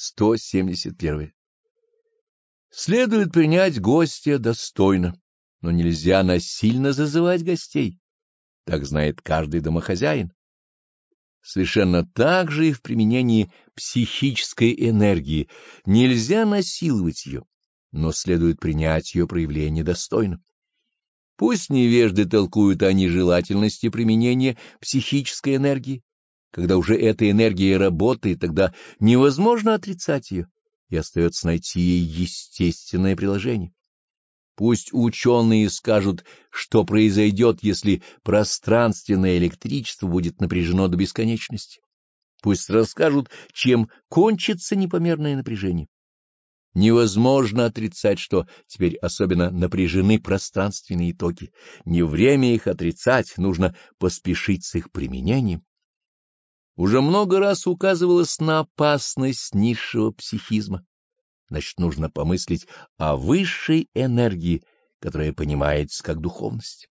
171. Следует принять гостя достойно, но нельзя насильно зазывать гостей. Так знает каждый домохозяин. Совершенно так же и в применении психической энергии нельзя насиловать ее, но следует принять ее проявление достойно. Пусть невежды толкуют о нежелательности применения психической энергии, когда уже эта энергия работает, тогда невозможно отрицать ее, и остается найти ей естественное приложение. Пусть ученые скажут, что произойдет, если пространственное электричество будет напряжено до бесконечности. Пусть расскажут, чем кончится непомерное напряжение. Невозможно отрицать, что теперь особенно напряжены пространственные токи. Не время их отрицать, нужно поспешить с их применением. Уже много раз указывалось на опасность низшего психизма. Значит, нужно помыслить о высшей энергии, которая понимается как духовность.